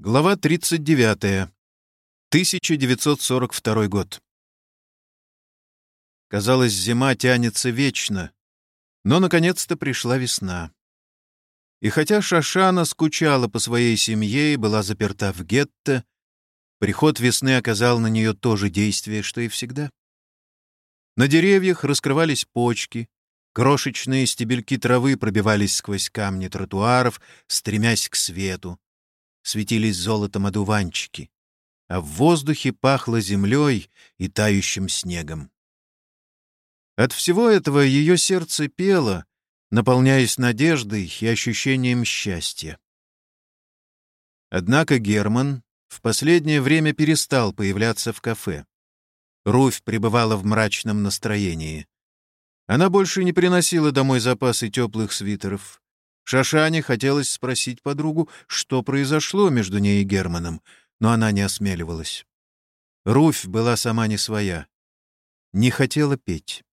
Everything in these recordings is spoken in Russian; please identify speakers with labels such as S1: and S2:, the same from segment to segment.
S1: Глава 39. 1942 год. Казалось, зима тянется вечно, но наконец-то пришла весна. И хотя Шашана скучала по своей семье и была заперта в гетто, приход весны оказал на нее то же действие, что и всегда. На деревьях раскрывались почки, крошечные стебельки травы пробивались сквозь камни тротуаров, стремясь к свету светились золотом одуванчики, а в воздухе пахло землей и тающим снегом. От всего этого ее сердце пело, наполняясь надеждой и ощущением счастья. Однако Герман в последнее время перестал появляться в кафе. Руфь пребывала в мрачном настроении. Она больше не приносила домой запасы теплых свитеров, Шашане хотелось спросить подругу, что произошло между ней и Германом, но она не осмеливалась. Руфь была сама не своя. Не хотела петь.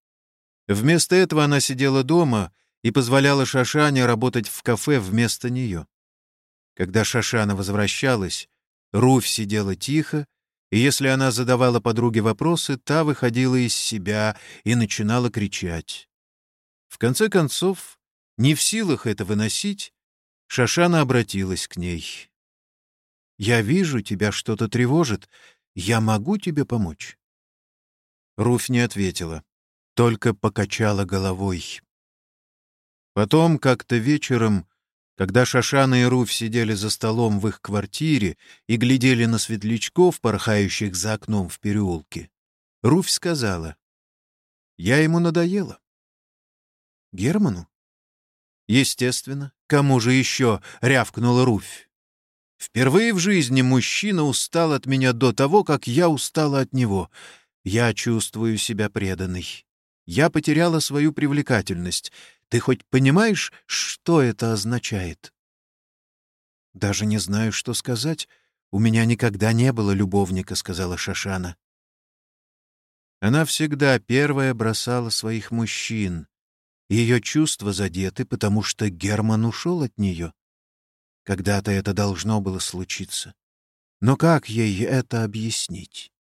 S1: Вместо этого она сидела дома и позволяла Шашане работать в кафе вместо нее. Когда Шашана возвращалась, Руфь сидела тихо, и если она задавала подруге вопросы, та выходила из себя и начинала кричать. В конце концов, не в силах это выносить, Шашана обратилась к ней. «Я вижу, тебя что-то тревожит. Я могу тебе помочь?» Руфь не ответила, только покачала головой. Потом, как-то вечером, когда Шашана и Руфь сидели за столом в их квартире и глядели на светлячков, порхающих за окном в переулке, Руфь сказала, «Я ему надоела». «Герману?» Естественно, кому же еще рявкнула Руфь? Впервые в жизни мужчина устал от меня до того, как я устала от него. Я чувствую себя преданной. Я потеряла свою привлекательность. Ты хоть понимаешь, что это означает? Даже не знаю, что сказать. У меня никогда не было любовника, сказала Шашана. Она всегда первая бросала своих мужчин. Ее чувства задеты, потому что Герман ушел от нее. Когда-то это должно было случиться. Но как ей это объяснить?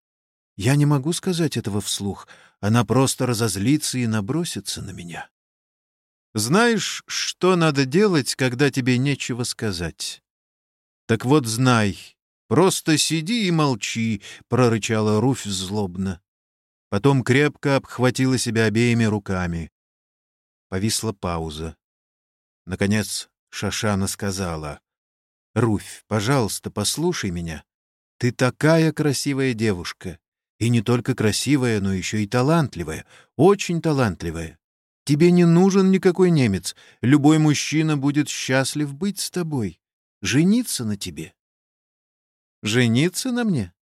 S1: Я не могу сказать этого вслух. Она просто разозлится и набросится на меня. Знаешь, что надо делать, когда тебе нечего сказать? Так вот знай, просто сиди и молчи, — прорычала Руфь злобно. Потом крепко обхватила себя обеими руками. Повисла пауза. Наконец Шашана сказала. «Руфь, пожалуйста, послушай меня. Ты такая красивая девушка. И не только красивая, но еще и талантливая. Очень талантливая. Тебе не нужен никакой немец. Любой мужчина будет счастлив быть с тобой. Жениться на тебе». «Жениться на мне?»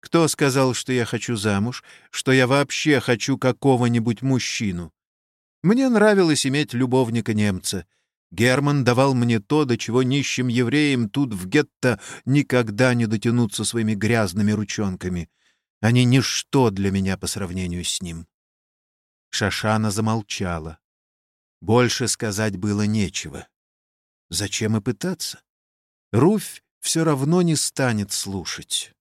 S1: Кто сказал, что я хочу замуж, что я вообще хочу какого-нибудь мужчину? Мне нравилось иметь любовника-немца. Герман давал мне то, до чего нищим евреям тут в гетто никогда не дотянуться своими грязными ручонками. Они ничто для меня по сравнению с ним. Шашана замолчала. Больше сказать было нечего. Зачем и пытаться? Руфь все равно не станет слушать.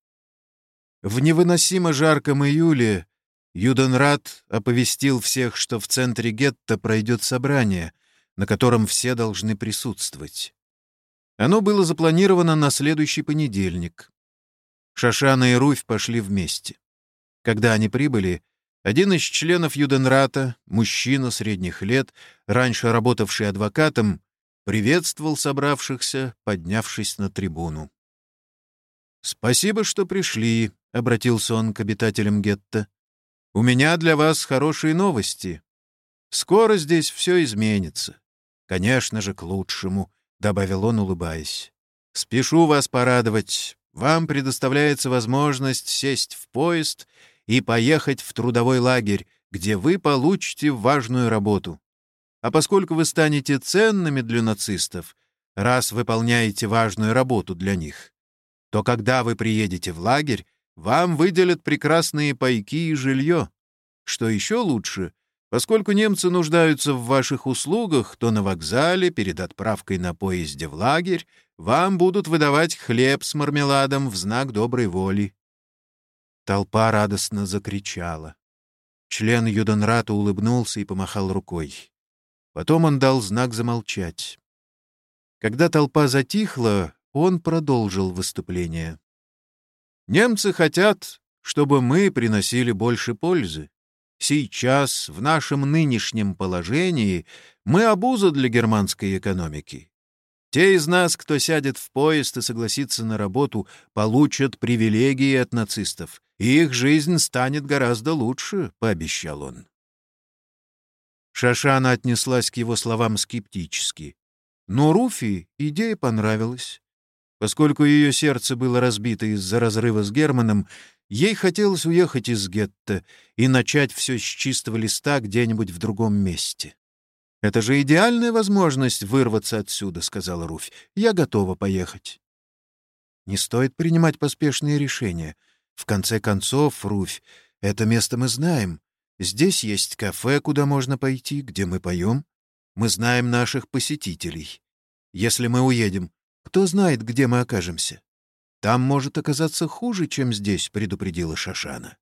S1: В невыносимо жарком июле Юденрат оповестил всех, что в центре гетто пройдет собрание, на котором все должны присутствовать. Оно было запланировано на следующий понедельник. Шашана и Руфь пошли вместе. Когда они прибыли, один из членов Юденрата, мужчина средних лет, раньше работавший адвокатом, приветствовал собравшихся, поднявшись на трибуну. «Спасибо, что пришли», — обратился он к обитателям гетто. У меня для вас хорошие новости. Скоро здесь все изменится. Конечно же, к лучшему, — добавил он, улыбаясь. Спешу вас порадовать. Вам предоставляется возможность сесть в поезд и поехать в трудовой лагерь, где вы получите важную работу. А поскольку вы станете ценными для нацистов, раз выполняете важную работу для них, то когда вы приедете в лагерь, вам выделят прекрасные пайки и жилье. Что еще лучше, Поскольку немцы нуждаются в ваших услугах, то на вокзале перед отправкой на поезде в лагерь вам будут выдавать хлеб с мармеладом в знак доброй воли». Толпа радостно закричала. Член Юденрата улыбнулся и помахал рукой. Потом он дал знак замолчать. Когда толпа затихла, он продолжил выступление. «Немцы хотят, чтобы мы приносили больше пользы. Сейчас, в нашем нынешнем положении, мы обуза для германской экономики. Те из нас, кто сядет в поезд и согласится на работу, получат привилегии от нацистов, и их жизнь станет гораздо лучше, — пообещал он. Шашана отнеслась к его словам скептически. Но Руфи идея понравилась. Поскольку ее сердце было разбито из-за разрыва с Германом, Ей хотелось уехать из гетто и начать все с чистого листа где-нибудь в другом месте. «Это же идеальная возможность вырваться отсюда», — сказала Руфь. «Я готова поехать». Не стоит принимать поспешные решения. В конце концов, Руфь, это место мы знаем. Здесь есть кафе, куда можно пойти, где мы поем. Мы знаем наших посетителей. Если мы уедем, кто знает, где мы окажемся? Там может оказаться хуже, чем здесь», — предупредила Шашана.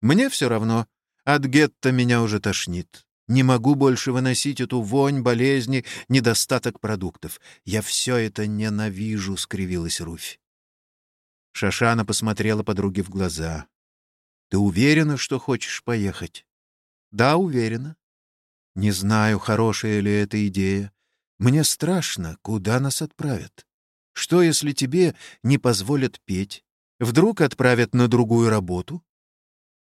S1: «Мне все равно. От гетто меня уже тошнит. Не могу больше выносить эту вонь, болезни, недостаток продуктов. Я все это ненавижу», — скривилась Руфь. Шашана посмотрела подруге в глаза. «Ты уверена, что хочешь поехать?» «Да, уверена». «Не знаю, хорошая ли эта идея. Мне страшно, куда нас отправят». Что, если тебе не позволят петь? Вдруг отправят на другую работу?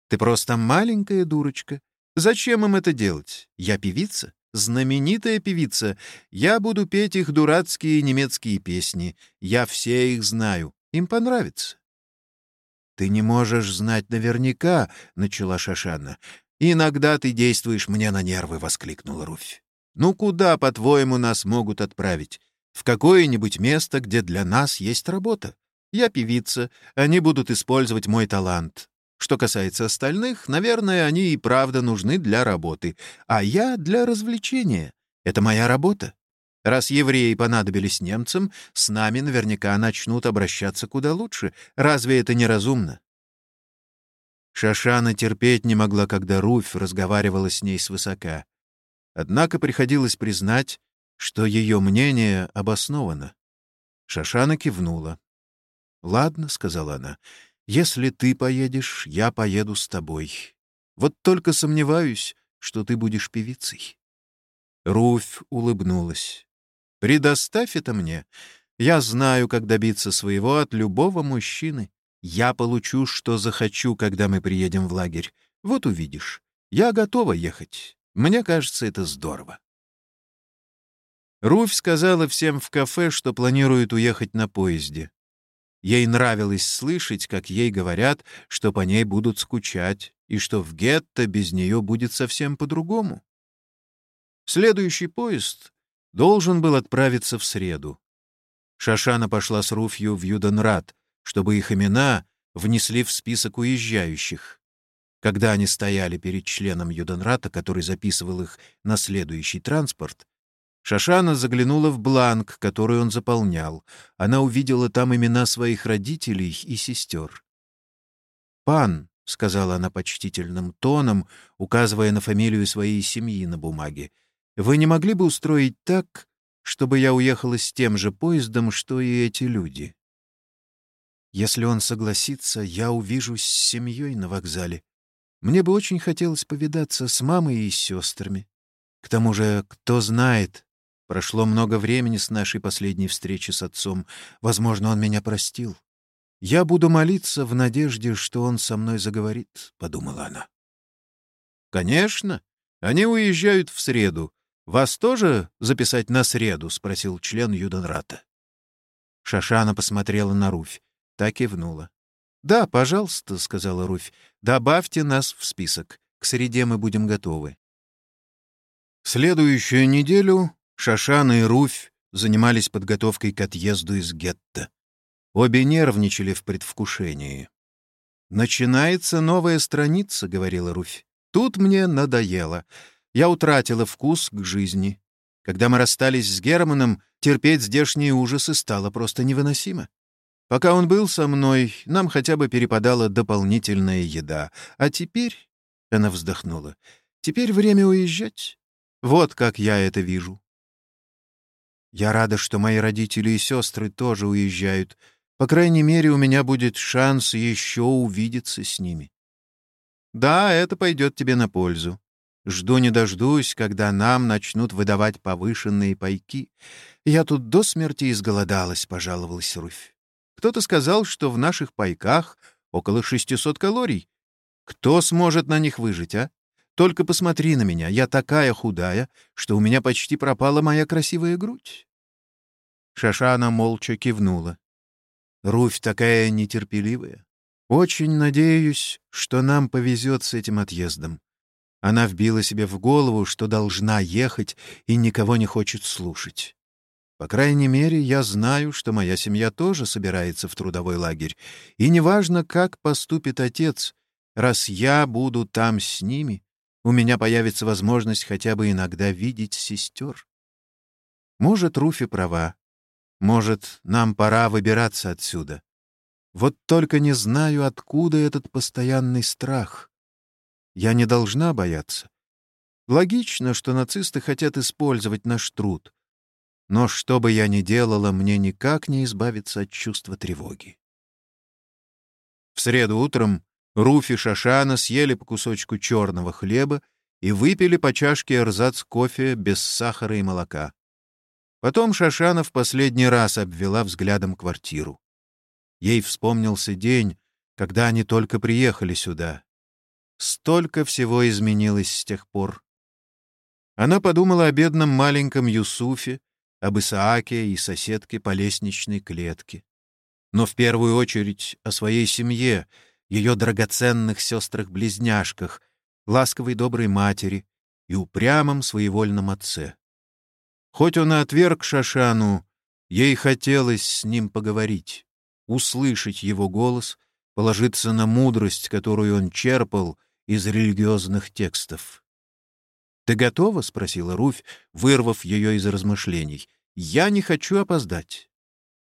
S1: Ты просто маленькая дурочка. Зачем им это делать? Я певица, знаменитая певица. Я буду петь их дурацкие немецкие песни. Я все их знаю. Им понравится. «Ты не можешь знать наверняка», — начала Шашана. «Иногда ты действуешь мне на нервы», — воскликнула Руфь. «Ну куда, по-твоему, нас могут отправить? в какое-нибудь место, где для нас есть работа. Я певица, они будут использовать мой талант. Что касается остальных, наверное, они и правда нужны для работы, а я — для развлечения. Это моя работа. Раз евреи понадобились немцам, с нами наверняка начнут обращаться куда лучше. Разве это не разумно? Шашана терпеть не могла, когда Руфь разговаривала с ней свысока. Однако приходилось признать, что ее мнение обосновано. Шашана кивнула. «Ладно», — сказала она, — «если ты поедешь, я поеду с тобой. Вот только сомневаюсь, что ты будешь певицей». Руфь улыбнулась. «Предоставь это мне. Я знаю, как добиться своего от любого мужчины. Я получу, что захочу, когда мы приедем в лагерь. Вот увидишь. Я готова ехать. Мне кажется, это здорово». Руфь сказала всем в кафе, что планирует уехать на поезде. Ей нравилось слышать, как ей говорят, что по ней будут скучать, и что в гетто без нее будет совсем по-другому. Следующий поезд должен был отправиться в среду. Шашана пошла с Руфью в Юденрат, чтобы их имена внесли в список уезжающих. Когда они стояли перед членом Юденрата, который записывал их на следующий транспорт, Шашана заглянула в бланк, который он заполнял. Она увидела там имена своих родителей и сестер. «Пан», — сказала она почтительным тоном, указывая на фамилию своей семьи на бумаге, «вы не могли бы устроить так, чтобы я уехала с тем же поездом, что и эти люди?» «Если он согласится, я увижусь с семьей на вокзале. Мне бы очень хотелось повидаться с мамой и сестрами. К тому же, кто знает, Прошло много времени с нашей последней встречи с отцом. Возможно, он меня простил. Я буду молиться в надежде, что он со мной заговорит, — подумала она. Конечно. Они уезжают в среду. Вас тоже записать на среду? — спросил член Юденрата. Шашана посмотрела на Руфь. Так кивнула. «Да, пожалуйста», — сказала Руфь. «Добавьте нас в список. К среде мы будем готовы». Следующую неделю Шашана и Руфь занимались подготовкой к отъезду из гетто. Обе нервничали в предвкушении. «Начинается новая страница», — говорила Руфь. Тут мне надоело. Я утратила вкус к жизни. Когда мы расстались с Германом, терпеть здешние ужасы стало просто невыносимо. Пока он был со мной, нам хотя бы перепадала дополнительная еда. А теперь... — она вздохнула. «Теперь время уезжать. Вот как я это вижу». Я рада, что мои родители и сестры тоже уезжают. По крайней мере, у меня будет шанс еще увидеться с ними. Да, это пойдет тебе на пользу. Жду не дождусь, когда нам начнут выдавать повышенные пайки. Я тут до смерти изголодалась, — пожаловалась Руфь. Кто-то сказал, что в наших пайках около 600 калорий. Кто сможет на них выжить, а? Только посмотри на меня, я такая худая, что у меня почти пропала моя красивая грудь. Шашана молча кивнула. Руфь такая нетерпеливая. Очень надеюсь, что нам повезет с этим отъездом. Она вбила себе в голову, что должна ехать и никого не хочет слушать. По крайней мере, я знаю, что моя семья тоже собирается в трудовой лагерь, и неважно, как поступит отец, раз я буду там с ними, у меня появится возможность хотя бы иногда видеть сестер. Может, Руфи права. Может, нам пора выбираться отсюда. Вот только не знаю, откуда этот постоянный страх. Я не должна бояться. Логично, что нацисты хотят использовать наш труд. Но что бы я ни делала, мне никак не избавиться от чувства тревоги. В среду утром Руфи Шашана съели по кусочку черного хлеба и выпили по чашке эрзац кофе без сахара и молока. Потом Шашана в последний раз обвела взглядом квартиру. Ей вспомнился день, когда они только приехали сюда. Столько всего изменилось с тех пор. Она подумала о бедном маленьком Юсуфе, об Исааке и соседке по лестничной клетке. Но в первую очередь о своей семье — ее драгоценных сестрах-близняшках, ласковой доброй матери и упрямом своевольном отце. Хоть он и отверг Шашану, ей хотелось с ним поговорить, услышать его голос, положиться на мудрость, которую он черпал из религиозных текстов. «Ты готова?» — спросила Руфь, вырвав ее из размышлений. «Я не хочу опоздать».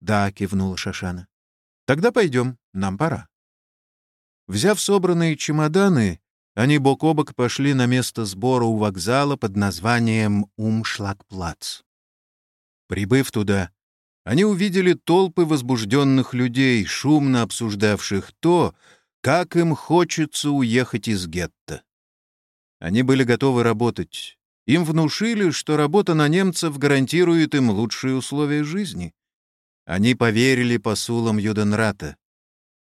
S1: «Да», — кивнула Шашана. «Тогда пойдем, нам пора». Взяв собранные чемоданы, они бок о бок пошли на место сбора у вокзала под названием Умшлагплац. Прибыв туда, они увидели толпы возбужденных людей, шумно обсуждавших то, как им хочется уехать из гетто. Они были готовы работать. Им внушили, что работа на немцев гарантирует им лучшие условия жизни. Они поверили посулам Юденрата.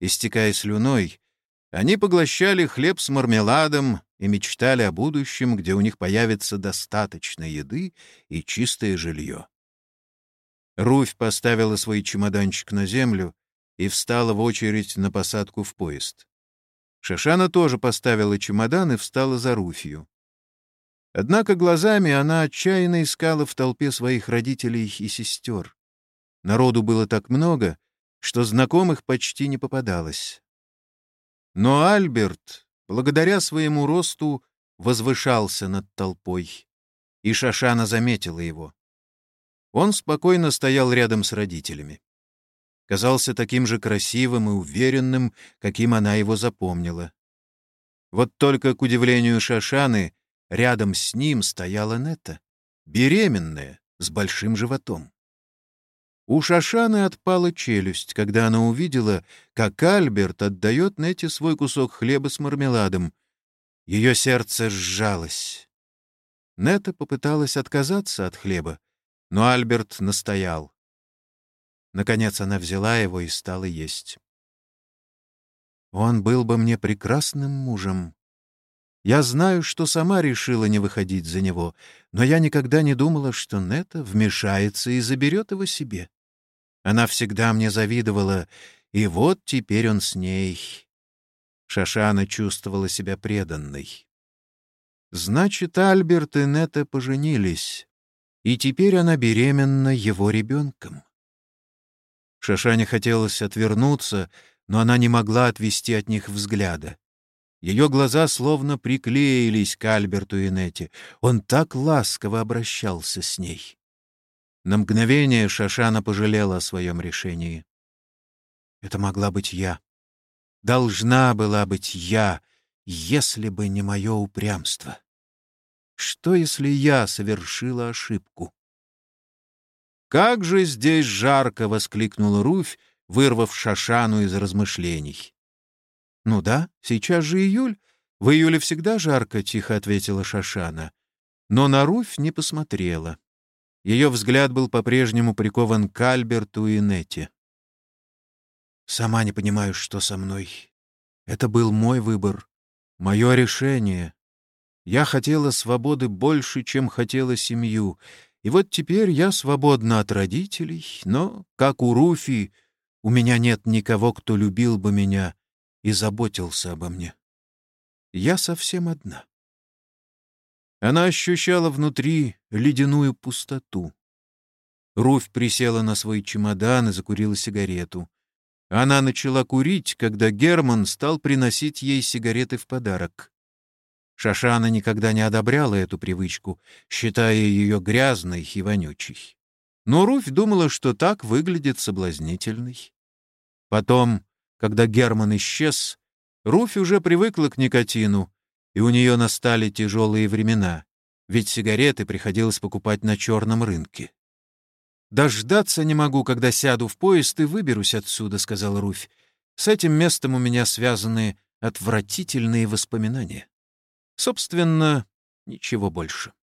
S1: Истекая слюной, они поглощали хлеб с мармеладом и мечтали о будущем, где у них появится достаточно еды и чистое жилье. Руфь поставила свой чемоданчик на землю и встала в очередь на посадку в поезд. Шашана тоже поставила чемодан и встала за Руфью. Однако глазами она отчаянно искала в толпе своих родителей и сестер. Народу было так много, что знакомых почти не попадалось. Но Альберт, благодаря своему росту, возвышался над толпой, и Шашана заметила его. Он спокойно стоял рядом с родителями. Казался таким же красивым и уверенным, каким она его запомнила. Вот только, к удивлению Шашаны, рядом с ним стояла Нета, беременная, с большим животом. У Шашаны отпала челюсть, когда она увидела, как Альберт отдает Нете свой кусок хлеба с мармеладом. Ее сердце сжалось. Нета попыталась отказаться от хлеба, но Альберт настоял. Наконец она взяла его и стала есть. «Он был бы мне прекрасным мужем. Я знаю, что сама решила не выходить за него, но я никогда не думала, что Нета вмешается и заберет его себе. Она всегда мне завидовала, и вот теперь он с ней. Шашана чувствовала себя преданной. Значит, Альберт и Нета поженились, и теперь она беременна его ребенком. Шашане хотелось отвернуться, но она не могла отвести от них взгляда. Ее глаза словно приклеились к Альберту и Нете. Он так ласково обращался с ней. На мгновение Шашана пожалела о своем решении. Это могла быть я. Должна была быть я, если бы не мое упрямство. Что, если я совершила ошибку? «Как же здесь жарко!» — воскликнула Руфь, вырвав Шашану из размышлений. «Ну да, сейчас же июль. В июле всегда жарко», — тихо ответила Шашана. Но на Руфь не посмотрела. Ее взгляд был по-прежнему прикован к Альберту и Нете. «Сама не понимаю, что со мной. Это был мой выбор, мое решение. Я хотела свободы больше, чем хотела семью, и вот теперь я свободна от родителей, но, как у Руфи, у меня нет никого, кто любил бы меня и заботился обо мне. Я совсем одна. Она ощущала внутри ледяную пустоту. Руфь присела на свой чемодан и закурила сигарету. Она начала курить, когда Герман стал приносить ей сигареты в подарок. Шашана никогда не одобряла эту привычку, считая ее грязной и вонючей. Но Руфь думала, что так выглядит соблазнительной. Потом когда Герман исчез, Руфь уже привыкла к никотину, и у нее настали тяжелые времена, ведь сигареты приходилось покупать на черном рынке. «Дождаться не могу, когда сяду в поезд и выберусь отсюда», — сказал Руфь. «С этим местом у меня связаны отвратительные воспоминания. Собственно, ничего больше».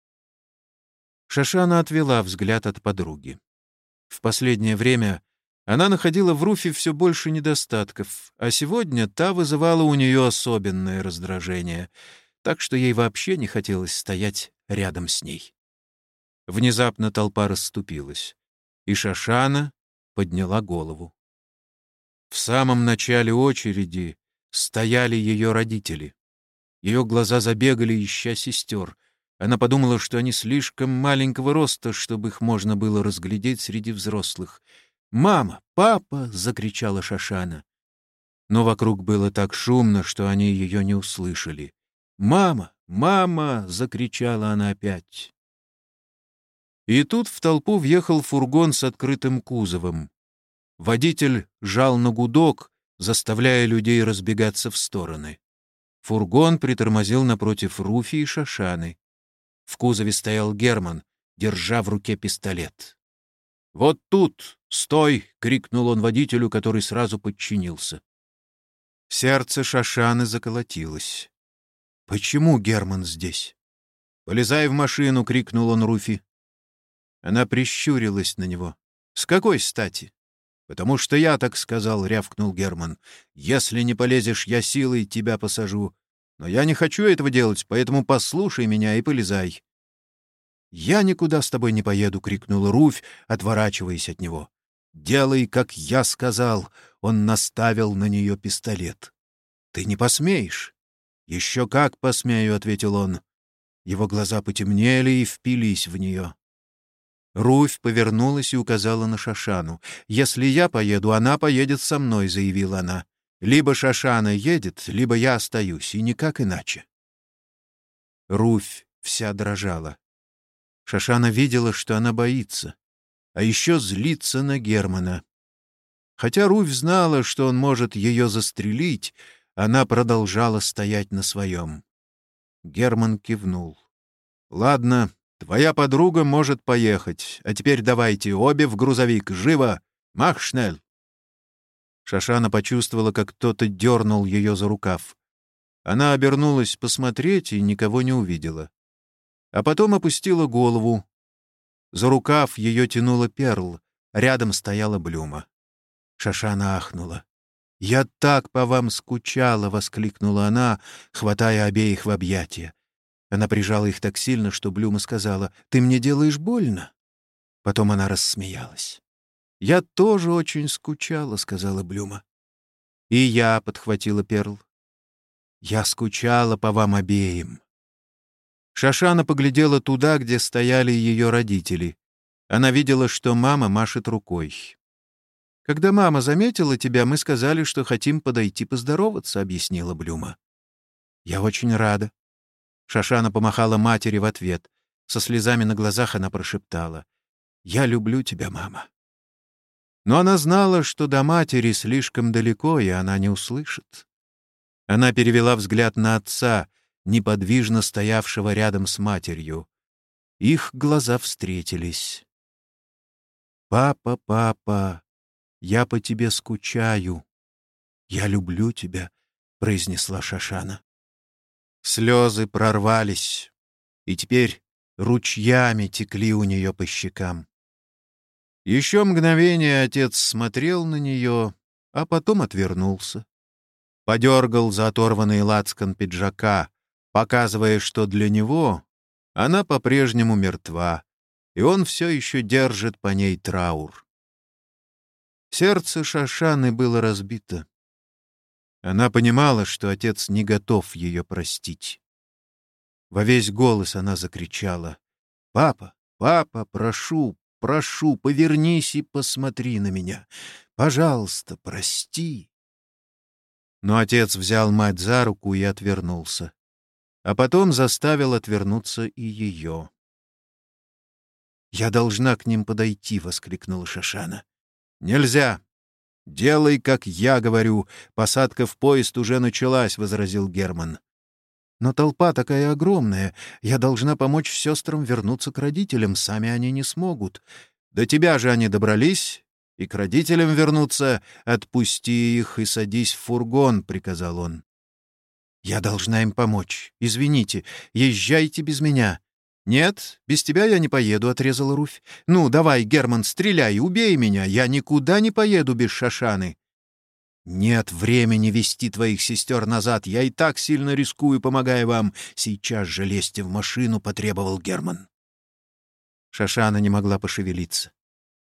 S1: Шашана отвела взгляд от подруги. В последнее время она находила в Руфе все больше недостатков, а сегодня та вызывала у нее особенное раздражение, так что ей вообще не хотелось стоять рядом с ней. Внезапно толпа расступилась, и Шашана подняла голову. В самом начале очереди стояли ее родители. Ее глаза забегали, ища сестер. Она подумала, что они слишком маленького роста, чтобы их можно было разглядеть среди взрослых — «Мама! Папа!» — закричала Шашана. Но вокруг было так шумно, что они ее не услышали. «Мама! Мама!» — закричала она опять. И тут в толпу въехал фургон с открытым кузовом. Водитель жал на гудок, заставляя людей разбегаться в стороны. Фургон притормозил напротив Руфи и Шашаны. В кузове стоял Герман, держа в руке пистолет. «Вот тут! Стой!» — крикнул он водителю, который сразу подчинился. Сердце Шашаны заколотилось. «Почему Герман здесь?» «Полезай в машину!» — крикнул он Руфи. Она прищурилась на него. «С какой стати?» «Потому что я так сказал», — рявкнул Герман. «Если не полезешь, я силой тебя посажу. Но я не хочу этого делать, поэтому послушай меня и полезай. «Я никуда с тобой не поеду!» — крикнула Руфь, отворачиваясь от него. «Делай, как я сказал!» — он наставил на нее пистолет. «Ты не посмеешь!» «Еще как посмею!» — ответил он. Его глаза потемнели и впились в нее. Руфь повернулась и указала на Шашану. «Если я поеду, она поедет со мной», — заявила она. «Либо Шашана едет, либо я остаюсь, и никак иначе». Руфь вся дрожала. Шашана видела, что она боится, а еще злится на Германа. Хотя Руфь знала, что он может ее застрелить, она продолжала стоять на своем. Герман кивнул. «Ладно, твоя подруга может поехать, а теперь давайте обе в грузовик, живо! Махшнель!» Шашана почувствовала, как кто-то дернул ее за рукав. Она обернулась посмотреть и никого не увидела а потом опустила голову. За рукав ее тянула перл, рядом стояла Блюма. Шашана ахнула. «Я так по вам скучала!» — воскликнула она, хватая обеих в объятия. Она прижала их так сильно, что Блюма сказала, «Ты мне делаешь больно?» Потом она рассмеялась. «Я тоже очень скучала», — сказала Блюма. «И я», — подхватила Перл. «Я скучала по вам обеим». Шашана поглядела туда, где стояли ее родители. Она видела, что мама машет рукой. «Когда мама заметила тебя, мы сказали, что хотим подойти поздороваться», — объяснила Блюма. «Я очень рада». Шашана помахала матери в ответ. Со слезами на глазах она прошептала. «Я люблю тебя, мама». Но она знала, что до матери слишком далеко, и она не услышит. Она перевела взгляд на отца, неподвижно стоявшего рядом с матерью. Их глаза встретились. «Папа, папа, я по тебе скучаю. Я люблю тебя», — произнесла Шашана. Слезы прорвались, и теперь ручьями текли у нее по щекам. Еще мгновение отец смотрел на нее, а потом отвернулся. Подергал за оторванный лацкан пиджака, показывая, что для него она по-прежнему мертва, и он все еще держит по ней траур. Сердце Шашаны было разбито. Она понимала, что отец не готов ее простить. Во весь голос она закричала. «Папа, папа, прошу, прошу, повернись и посмотри на меня. Пожалуйста, прости». Но отец взял мать за руку и отвернулся. А потом заставил отвернуться и ее. «Я должна к ним подойти», — воскликнула Шашана. «Нельзя. Делай, как я говорю. Посадка в поезд уже началась», — возразил Герман. Но толпа такая огромная. Я должна помочь сестрам вернуться к родителям. Сами они не смогут. До тебя же они добрались, и к родителям вернуться. Отпусти их и садись в фургон», — приказал он. «Я должна им помочь. Извините, езжайте без меня». «Нет, без тебя я не поеду», — отрезала Руфь. «Ну, давай, Герман, стреляй, убей меня. Я никуда не поеду без Шашаны». «Нет времени вести твоих сестер назад. Я и так сильно рискую, помогая вам. Сейчас же лезьте в машину», — потребовал Герман. Шашана не могла пошевелиться.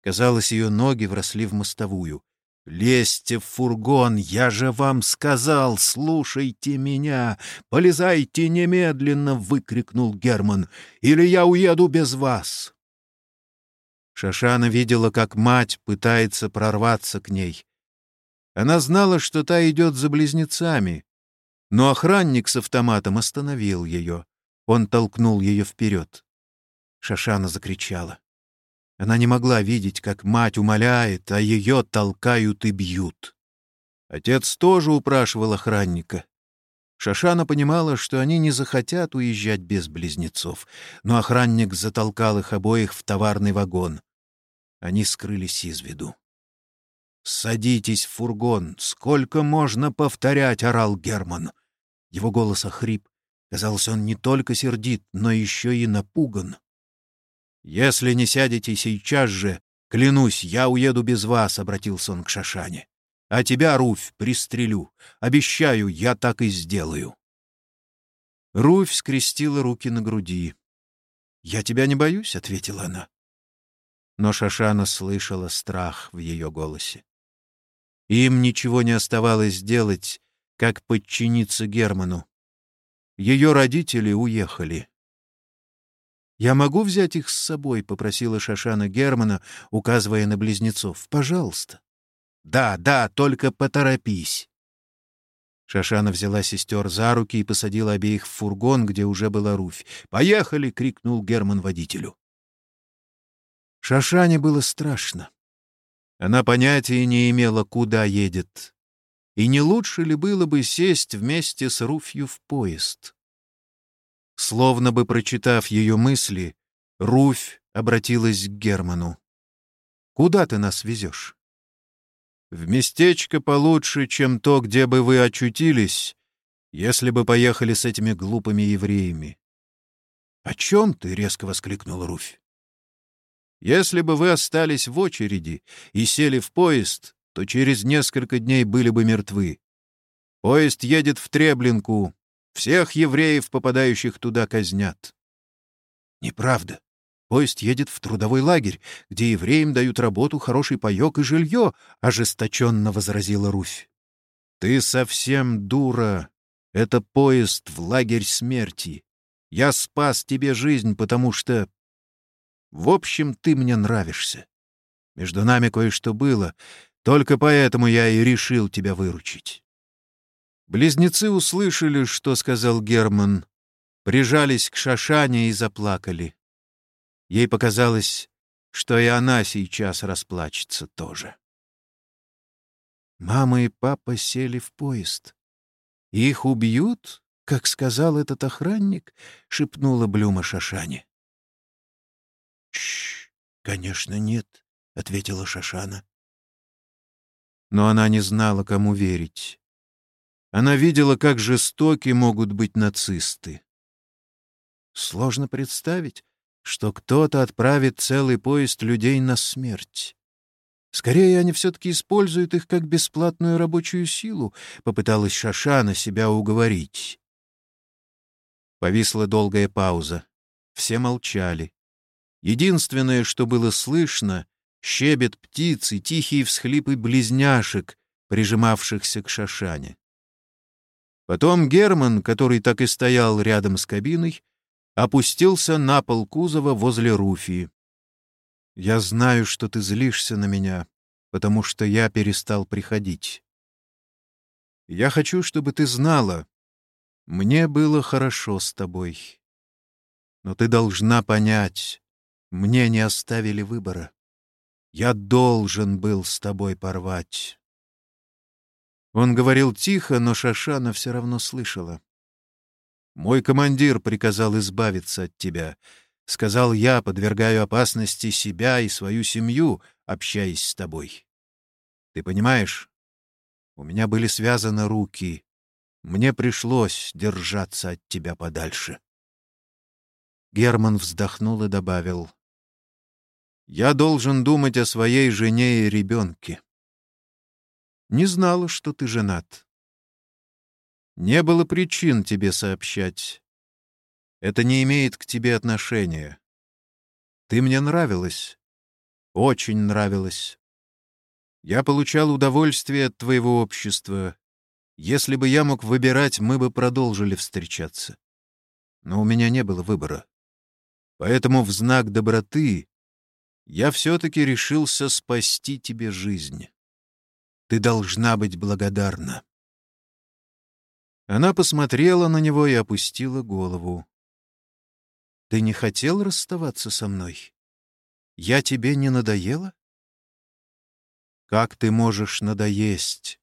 S1: Казалось, ее ноги вросли в мостовую. «Лезьте в фургон, я же вам сказал, слушайте меня! Полезайте немедленно!» — выкрикнул Герман. «Или я уеду без вас!» Шашана видела, как мать пытается прорваться к ней. Она знала, что та идет за близнецами, но охранник с автоматом остановил ее. Он толкнул ее вперед. Шашана закричала. Она не могла видеть, как мать умоляет, а ее толкают и бьют. Отец тоже упрашивал охранника. Шашана понимала, что они не захотят уезжать без близнецов, но охранник затолкал их обоих в товарный вагон. Они скрылись из виду. «Садитесь в фургон! Сколько можно повторять?» — орал Герман. Его голос охрип. Казалось, он не только сердит, но еще и напуган. «Если не сядете сейчас же, клянусь, я уеду без вас», — обратился он к Шашане. «А тебя, Руфь, пристрелю. Обещаю, я так и сделаю». Руфь скрестила руки на груди. «Я тебя не боюсь», — ответила она. Но Шашана слышала страх в ее голосе. Им ничего не оставалось делать, как подчиниться Герману. Ее родители уехали. «Я могу взять их с собой?» — попросила Шашана Германа, указывая на близнецов. «Пожалуйста». «Да, да, только поторопись». Шашана взяла сестер за руки и посадила обеих в фургон, где уже была Руфь. «Поехали!» — крикнул Герман водителю. Шашане было страшно. Она понятия не имела, куда едет. И не лучше ли было бы сесть вместе с Руфью в поезд? Словно бы прочитав ее мысли, Руфь обратилась к Герману. «Куда ты нас везешь?» «В местечко получше, чем то, где бы вы очутились, если бы поехали с этими глупыми евреями». «О чем ты?» — резко воскликнул Руфь. Если бы вы остались в очереди и сели в поезд, то через несколько дней были бы мертвы. Поезд едет в Треблинку. Всех евреев, попадающих туда, казнят. Неправда. Поезд едет в трудовой лагерь, где евреям дают работу, хороший паёк и жилье, — ожесточенно возразила Руфь. Ты совсем дура. Это поезд в лагерь смерти. Я спас тебе жизнь, потому что в общем, ты мне нравишься. Между нами кое-что было, только поэтому я и решил тебя выручить. Близнецы услышали, что сказал Герман, прижались к Шашане и заплакали. Ей показалось, что и она сейчас расплачется тоже. Мама и папа сели в поезд. «Их убьют, как сказал этот охранник?» — шепнула Блюма Шашане. «Чш, конечно, нет», — ответила Шашана. Но она не знала, кому верить. Она видела, как жестоки могут быть нацисты. Сложно представить, что кто-то отправит целый поезд людей на смерть. Скорее, они все-таки используют их как бесплатную рабочую силу, — попыталась Шашана себя уговорить. Повисла долгая пауза. Все молчали. Единственное, что было слышно — щебет птиц и тихие всхлипы близняшек, прижимавшихся к Шашане. Потом Герман, который так и стоял рядом с кабиной, опустился на пол кузова возле Руфии. «Я знаю, что ты злишься на меня, потому что я перестал приходить. Я хочу, чтобы ты знала, мне было хорошо с тобой. Но ты должна понять, мне не оставили выбора. Я должен был с тобой порвать». Он говорил тихо, но Шашана все равно слышала. «Мой командир приказал избавиться от тебя. Сказал я, подвергаю опасности себя и свою семью, общаясь с тобой. Ты понимаешь? У меня были связаны руки. Мне пришлось держаться от тебя подальше». Герман вздохнул и добавил. «Я должен думать о своей жене и ребенке. Не знала, что ты женат. Не было причин тебе сообщать. Это не имеет к тебе отношения. Ты мне нравилась. Очень нравилась. Я получал удовольствие от твоего общества. Если бы я мог выбирать, мы бы продолжили встречаться. Но у меня не было выбора. Поэтому в знак доброты я все-таки решился спасти тебе жизнь. Ты должна быть благодарна». Она посмотрела на него и опустила голову. «Ты не хотел расставаться со мной? Я тебе не надоела?» «Как ты можешь надоесть?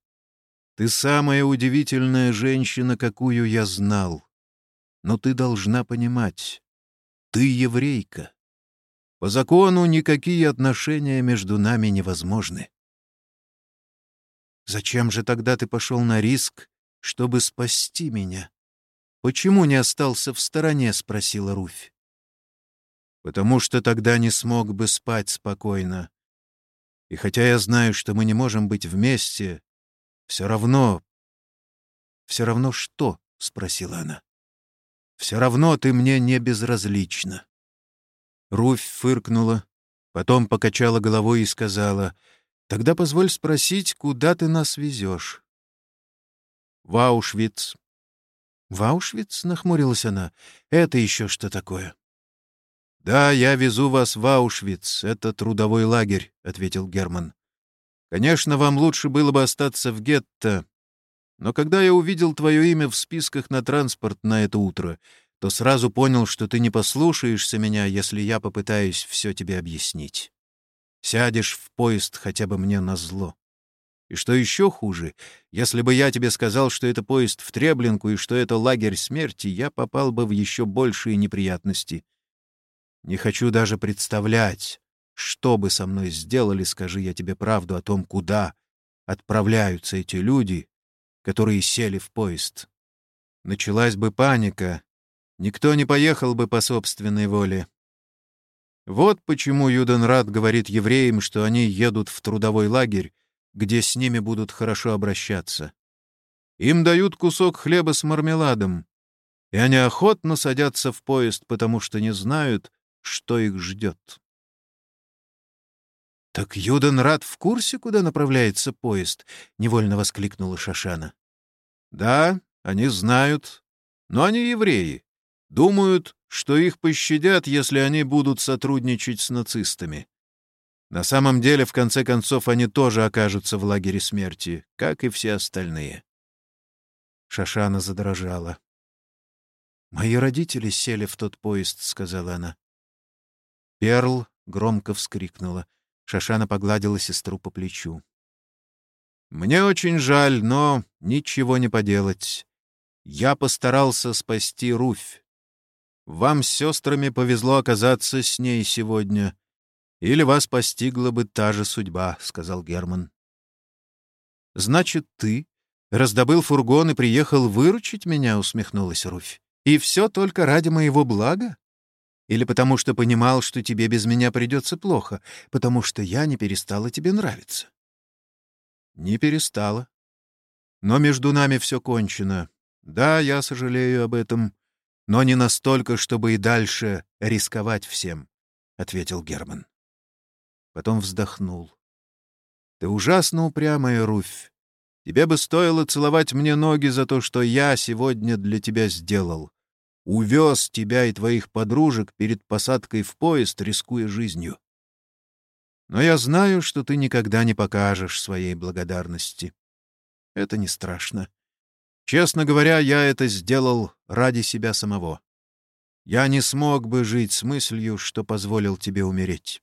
S1: Ты самая удивительная женщина, какую я знал. Но ты должна понимать, ты еврейка. По закону никакие отношения между нами невозможны. Зачем же тогда ты пошел на риск, чтобы спасти меня? Почему не остался в стороне?» — спросила Руфь. «Потому что тогда не смог бы спать спокойно. И хотя я знаю, что мы не можем быть вместе, все равно...» «Все равно что?» — спросила она. «Все равно ты мне не безразлична». Руфь фыркнула, потом покачала головой и сказала — Тогда позволь спросить, куда ты нас везешь? В Аушвиц. В Аушвиц? Нахмурилась она. Это еще что такое? Да, я везу вас в Аушвиц. Это трудовой лагерь, ответил Герман. Конечно, вам лучше было бы остаться в гетто, но когда я увидел твое имя в списках на транспорт на это утро, то сразу понял, что ты не послушаешься меня, если я попытаюсь все тебе объяснить. Сядешь в поезд хотя бы мне на зло. И что еще хуже, если бы я тебе сказал, что это поезд в Треблинку и что это лагерь смерти, я попал бы в еще большие неприятности. Не хочу даже представлять, что бы со мной сделали, скажи я тебе правду о том, куда отправляются эти люди, которые сели в поезд. Началась бы паника, никто не поехал бы по собственной воле. Вот почему Юденрат говорит евреям, что они едут в трудовой лагерь, где с ними будут хорошо обращаться. Им дают кусок хлеба с мармеладом, и они охотно садятся в поезд, потому что не знают, что их ждет. «Так Юденрат в курсе, куда направляется поезд?» — невольно воскликнула Шашана. «Да, они знают, но они евреи. Думают, что их пощадят, если они будут сотрудничать с нацистами. На самом деле, в конце концов, они тоже окажутся в лагере смерти, как и все остальные. Шашана задрожала. «Мои родители сели в тот поезд», — сказала она. Перл громко вскрикнула. Шашана погладила сестру по плечу. «Мне очень жаль, но ничего не поделать. Я постарался спасти Руфь. Вам с сестрами повезло оказаться с ней сегодня. Или вас постигла бы та же судьба», — сказал Герман. «Значит, ты раздобыл фургон и приехал выручить меня?» — усмехнулась Руфь. «И все только ради моего блага? Или потому что понимал, что тебе без меня придется плохо, потому что я не перестала тебе нравиться?» «Не перестала. Но между нами все кончено. Да, я сожалею об этом, но не настолько, чтобы и дальше рисковать всем», — ответил Герман. Потом вздохнул. «Ты ужасно упрямая, Руфь. Тебе бы стоило целовать мне ноги за то, что я сегодня для тебя сделал. Увез тебя и твоих подружек перед посадкой в поезд, рискуя жизнью. Но я знаю, что ты никогда не покажешь своей благодарности. Это не страшно. Честно говоря, я это сделал ради себя самого. Я не смог бы жить с мыслью, что позволил тебе умереть.